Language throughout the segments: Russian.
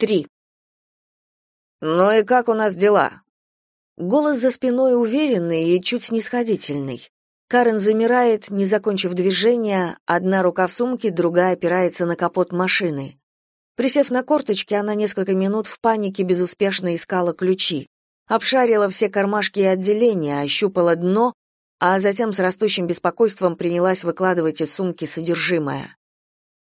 Три. «Ну и как у нас дела?» Голос за спиной уверенный и чуть снисходительный. Карен замирает, не закончив движение, одна рука в сумке, другая опирается на капот машины. Присев на корточки, она несколько минут в панике безуспешно искала ключи. Обшарила все кармашки и отделения, ощупала дно, а затем с растущим беспокойством принялась выкладывать из сумки содержимое.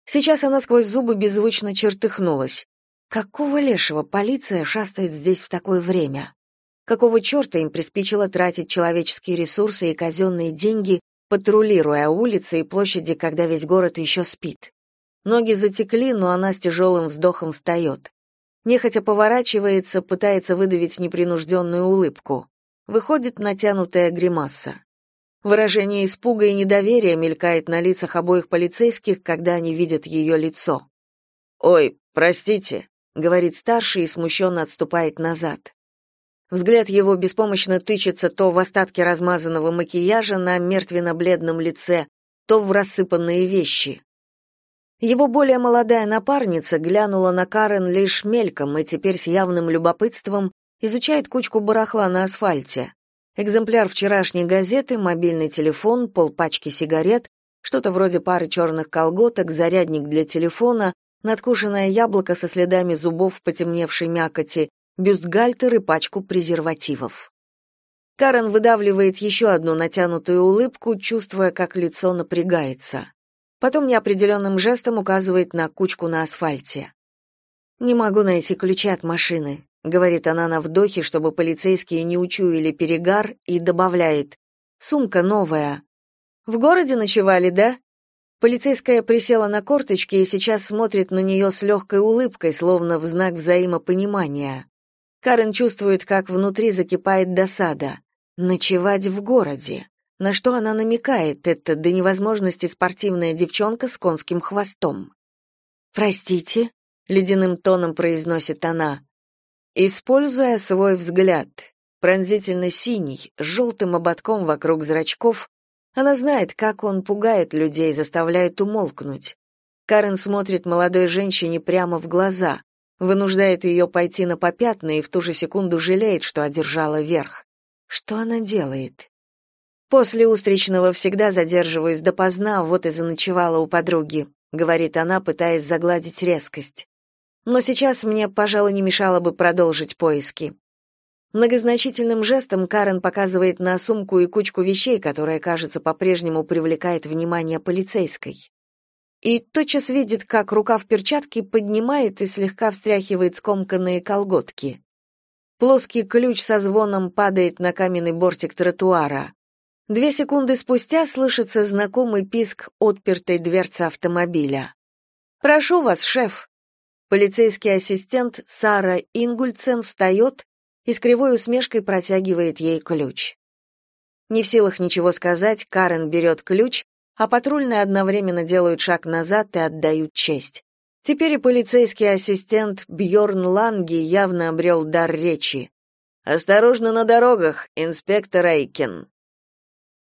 Сейчас она сквозь зубы беззвучно чертыхнулась. Какого лешего полиция шастает здесь в такое время? Какого черта им приспичило тратить человеческие ресурсы и казенные деньги, патрулируя улицы и площади, когда весь город еще спит? Ноги затекли, но она с тяжелым вздохом встает. Нехотя поворачивается, пытается выдавить непринужденную улыбку. Выходит натянутая гримаса. Выражение испуга и недоверия мелькает на лицах обоих полицейских, когда они видят ее лицо. «Ой, простите», — говорит старший и смущенно отступает назад. Взгляд его беспомощно тычется то в остатки размазанного макияжа на мертвенно-бледном лице, то в рассыпанные вещи. Его более молодая напарница глянула на Карен лишь мельком и теперь с явным любопытством изучает кучку барахла на асфальте. Экземпляр вчерашней газеты, мобильный телефон, полпачки сигарет, что-то вроде пары черных колготок, зарядник для телефона, надкушенное яблоко со следами зубов в потемневшей мякоти, бюстгальтер и пачку презервативов. Карен выдавливает еще одну натянутую улыбку, чувствуя, как лицо напрягается. Потом неопределенным жестом указывает на кучку на асфальте. «Не могу найти ключи от машины», — говорит она на вдохе, чтобы полицейские не учуяли перегар, и добавляет. «Сумка новая». «В городе ночевали, да?» Полицейская присела на корточки и сейчас смотрит на нее с легкой улыбкой, словно в знак взаимопонимания. Карен чувствует, как внутри закипает досада. Ночевать в городе. На что она намекает, это до невозможности спортивная девчонка с конским хвостом? «Простите», — ледяным тоном произносит она, используя свой взгляд, пронзительно синий, с желтым ободком вокруг зрачков, она знает, как он пугает людей, заставляет умолкнуть. Карен смотрит молодой женщине прямо в глаза, вынуждает ее пойти на попятные и в ту же секунду жалеет, что одержала верх. Что она делает? После устричного всегда задерживаюсь допоздна, вот и заночевала у подруги, говорит она, пытаясь загладить резкость. Но сейчас мне, пожалуй, не мешало бы продолжить поиски. Многозначительным жестом Карен показывает на сумку и кучку вещей, которая, кажется, по-прежнему привлекает внимание полицейской. И тотчас видит, как рука в перчатке поднимает и слегка встряхивает скомканные колготки. Плоский ключ со звоном падает на каменный бортик тротуара. Две секунды спустя слышится знакомый писк отпертой дверцы автомобиля. «Прошу вас, шеф». Полицейский ассистент Сара Ингульцен встает и с кривой усмешкой протягивает ей ключ. Не в силах ничего сказать, Карен берет ключ, а патрульные одновременно делают шаг назад и отдают честь. Теперь и полицейский ассистент Бьорн Ланги явно обрел дар речи. «Осторожно на дорогах, инспектор Эйкен».